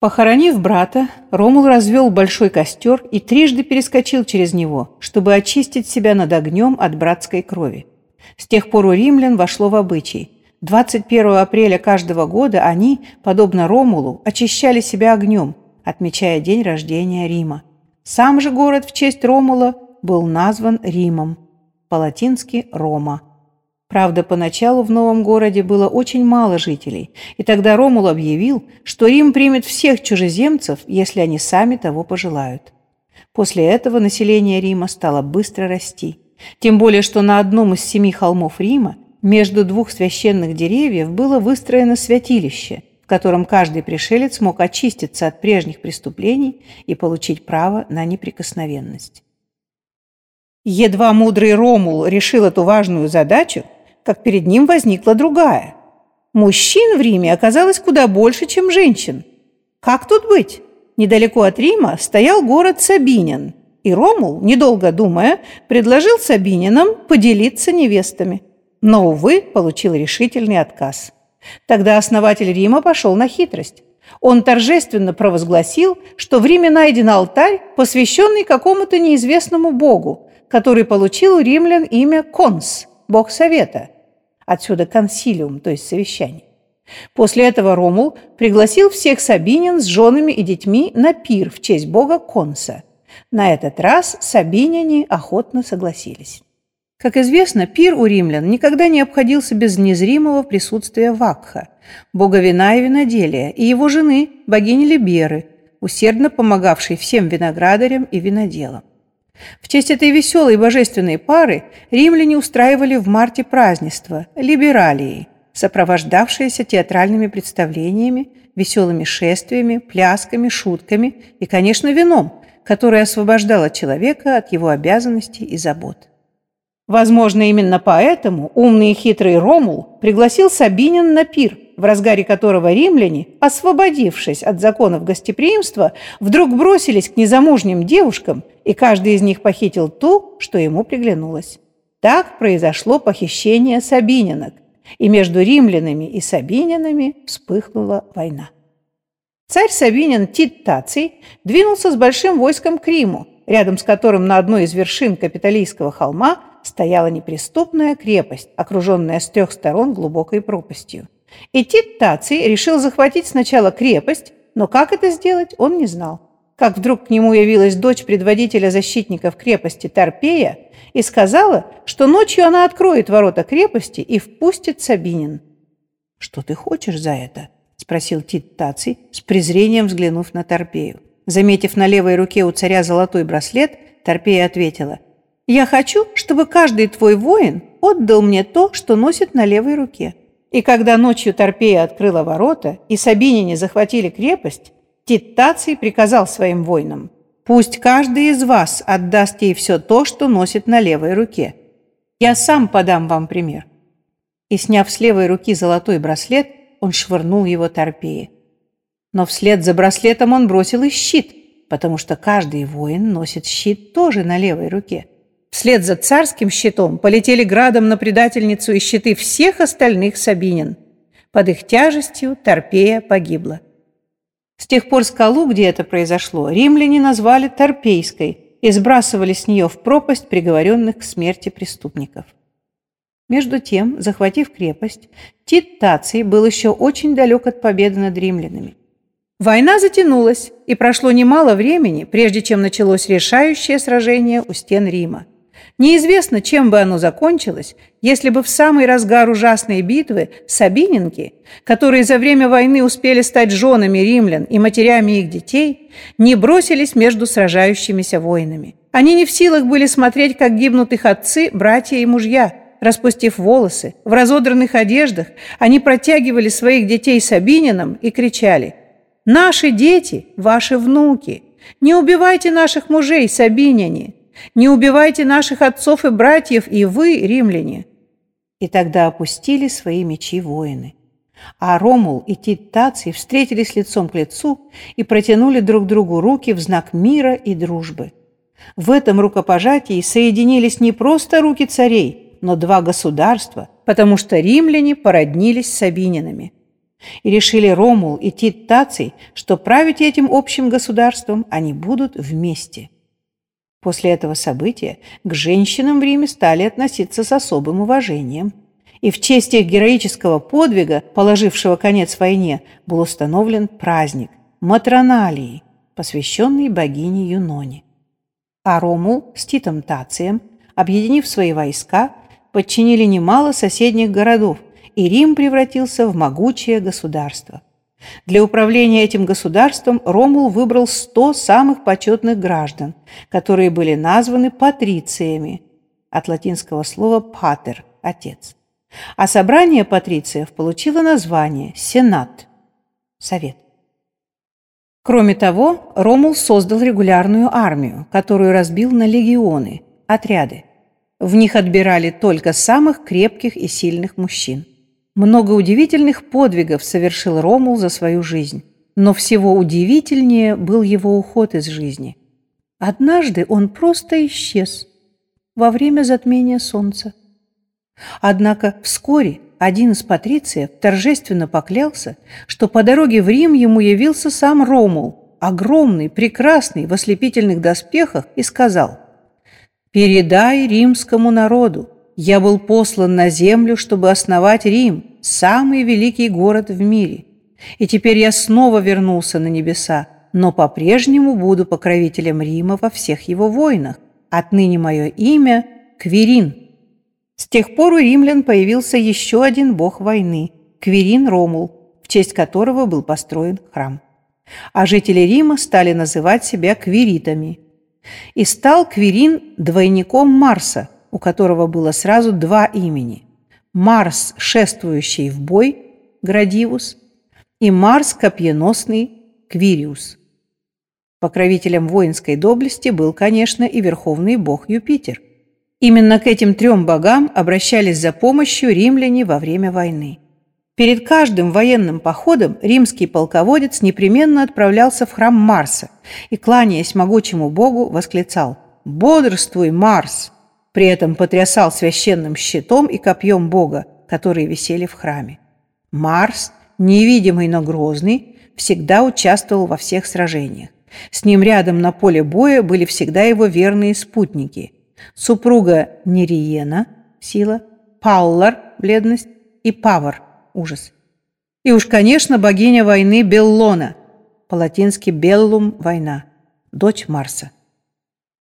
Похоронив брата, Ромул развел большой костер и трижды перескочил через него, чтобы очистить себя над огнем от братской крови. С тех пор у римлян вошло в обычай. 21 апреля каждого года они, подобно Ромулу, очищали себя огнем, отмечая день рождения Рима. Сам же город в честь Ромула был назван Римом, по-латински «Рома». Правда, поначалу в новом городе было очень мало жителей, и тогда Ромул объявил, что Рим примет всех чужеземцев, если они сами того пожелают. После этого население Рима стало быстро расти. Тем более, что на одном из семи холмов Рима между двух священных деревьев было выстроено святилище, в котором каждый пришелец мог очиститься от прежних преступлений и получить право на неприкосновенность. Едва мудрый Ромул решил эту важную задачу, как перед ним возникла другая. Мужчин в Риме оказалось куда больше, чем женщин. Как тут быть? Недалеко от Рима стоял город Сабинин, и Ромул, недолго думая, предложил Сабининам поделиться невестами. Но, увы, получил решительный отказ. Тогда основатель Рима пошел на хитрость. Он торжественно провозгласил, что в Риме найден алтарь, посвященный какому-то неизвестному богу, который получил у римлян имя Конс, бог совета. Отсюда консилиум, то есть совещание. После этого Ромул пригласил всех сабинин с женами и детьми на пир в честь бога Конса. На этот раз сабиняне охотно согласились. Как известно, пир у римлян никогда не обходился без незримого присутствия Вакха, бога вина и виноделия, и его жены, богини Либеры, усердно помогавшей всем виноградарям и виноделам. В честь этой веселой божественной пары римляне устраивали в марте празднество – либералии, сопровождавшееся театральными представлениями, веселыми шествиями, плясками, шутками и, конечно, вином, которое освобождало человека от его обязанностей и забот. Возможно, именно поэтому умный и хитрый Ромул пригласил Сабинин на пир – в разгаре которого римляне, освободившись от законов гостеприимства, вдруг бросились к незамужним девушкам, и каждый из них похитил ту, что ему приглянулось. Так произошло похищение сабининок, и между римлянами и сабининами вспыхнула война. Царь Сабинин Тит Таций двинулся с большим войском к Риму, рядом с которым на одной из вершин Капитолийского холма стояла неприступная крепость, окруженная с трех сторон глубокой пропастью. И Тит Таций решил захватить сначала крепость, но как это сделать, он не знал. Как вдруг к нему явилась дочь предводителя защитников крепости Торпея и сказала, что ночью она откроет ворота крепости и впустит Сабинин. «Что ты хочешь за это?» – спросил Тит Таций, с презрением взглянув на Торпею. Заметив на левой руке у царя золотой браслет, Торпея ответила, «Я хочу, чтобы каждый твой воин отдал мне то, что носит на левой руке». И когда ночью Торпея открыла ворота и Сабинине захватили крепость, Титтаций приказал своим воинам, «Пусть каждый из вас отдаст ей все то, что носит на левой руке. Я сам подам вам пример». И, сняв с левой руки золотой браслет, он швырнул его Торпее. Но вслед за браслетом он бросил и щит, потому что каждый воин носит щит тоже на левой руке. Вслед за царским щитом полетели градом на предательницу и щиты всех остальных Сабинин. Под их тяжестью Торпея погибла. С тех пор скалу, где это произошло, римляне назвали Торпейской и сбрасывали с нее в пропасть приговоренных к смерти преступников. Между тем, захватив крепость, Тит Таций был еще очень далек от победы над римлянами. Война затянулась, и прошло немало времени, прежде чем началось решающее сражение у стен Рима. Неизвестно, чем бы оно закончилось, если бы в самый разгар ужасной битвы Сабининки, которые за время войны успели стать женами римлян и матерями их детей, не бросились между сражающимися воинами. Они не в силах были смотреть, как гибнут их отцы, братья и мужья. Распустив волосы, в разодранных одеждах, они протягивали своих детей Сабининам и кричали «Наши дети, ваши внуки! Не убивайте наших мужей, Сабиняне!» Не убивайте наших отцов и братьев, и вы, римляне!» И тогда опустили свои мечи воины. А Ромул и Тит Таций встретились лицом к лицу и протянули друг другу руки в знак мира и дружбы. В этом рукопожатии соединились не просто руки царей, но два государства, потому что римляне породнились с сабининами. И решили Ромул и Тит Таций, что править этим общим государством они будут вместе. После этого события к женщинам в Риме стали относиться с особым уважением. И в честь их героического подвига, положившего конец войне, был установлен праздник – Матроналии, посвященный богине Юноне. А Ромул с Титом Тацием, объединив свои войска, подчинили немало соседних городов, и Рим превратился в могучее государство. Для управления этим государством Ромул выбрал 100 самых почетных граждан, которые были названы патрициями, от латинского слова «патер» – «отец». А собрание патрициев получило название «сенат» – «совет». Кроме того, Ромул создал регулярную армию, которую разбил на легионы – отряды. В них отбирали только самых крепких и сильных мужчин. Много удивительных подвигов совершил Ромул за свою жизнь, но всего удивительнее был его уход из жизни. Однажды он просто исчез во время затмения солнца. Однако вскоре один из патрициев торжественно поклялся, что по дороге в Рим ему явился сам Ромул, огромный, прекрасный, в ослепительных доспехах, и сказал «Передай римскому народу, я был послан на землю, чтобы основать Рим, самый великий город в мире. И теперь я снова вернулся на небеса, но по-прежнему буду покровителем Рима во всех его войнах. Отныне мое имя – Квирин. С тех пор у римлян появился еще один бог войны – Квирин Ромул, в честь которого был построен храм. А жители Рима стали называть себя квиритами. И стал Квирин двойником Марса – у которого было сразу два имени – Марс, шествующий в бой, Градивус, и Марс, копьеносный, Квириус. Покровителем воинской доблести был, конечно, и верховный бог Юпитер. Именно к этим трем богам обращались за помощью римляне во время войны. Перед каждым военным походом римский полководец непременно отправлялся в храм Марса и, кланяясь могучему богу, восклицал «Бодрствуй, Марс!» При этом потрясал священным щитом и копьем Бога, которые висели в храме. Марс, невидимый, но грозный, всегда участвовал во всех сражениях. С ним рядом на поле боя были всегда его верные спутники. Супруга Нериена – сила, Паллар – бледность и Павар – ужас. И уж, конечно, богиня войны Беллона, по-латински «беллум» – война, дочь Марса –